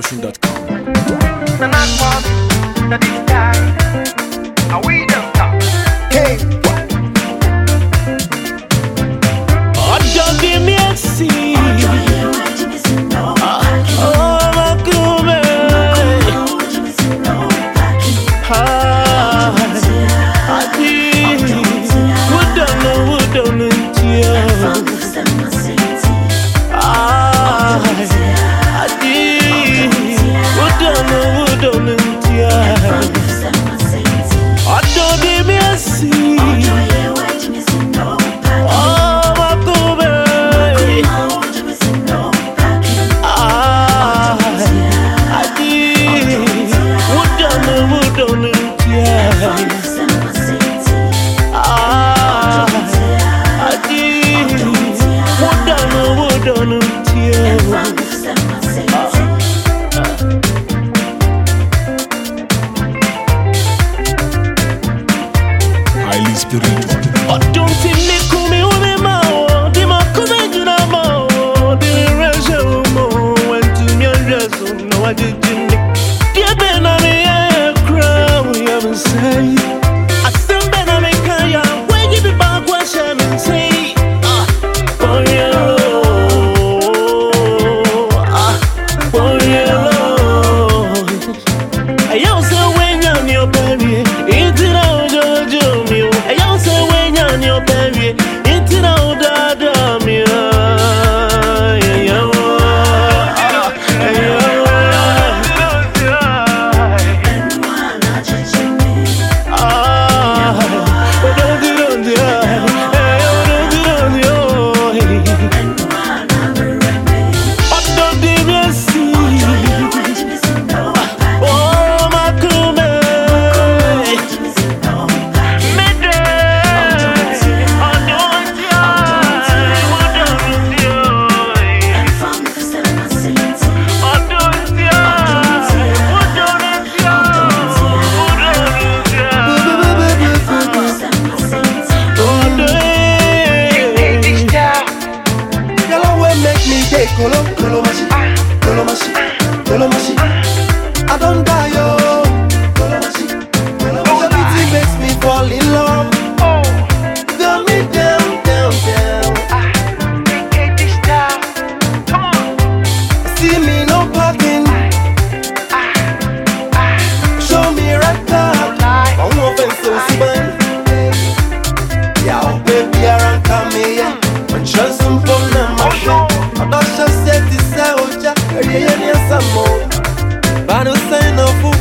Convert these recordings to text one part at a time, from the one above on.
DailyMotion.com Siktir Kolo, Kolo Mashi, Kolo Mashi, Kolo Mashi. I don't die, yo. Kolo Mashi, Kolo Mashi. Your beauty makes me fall in love. Oh. Turn me down, down, down. See me no parking. Show me right now. I won't offend so soon. Yeah, baby, around come here. When just some phone number ọdọṣọ ṣe ti ṣe ọjà èrè yẹn ní ẹsẹ mọ bá a ló sẹyìn náà fún.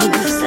songs.